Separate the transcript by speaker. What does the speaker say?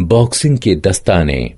Speaker 1: Boxing के दस्ताने।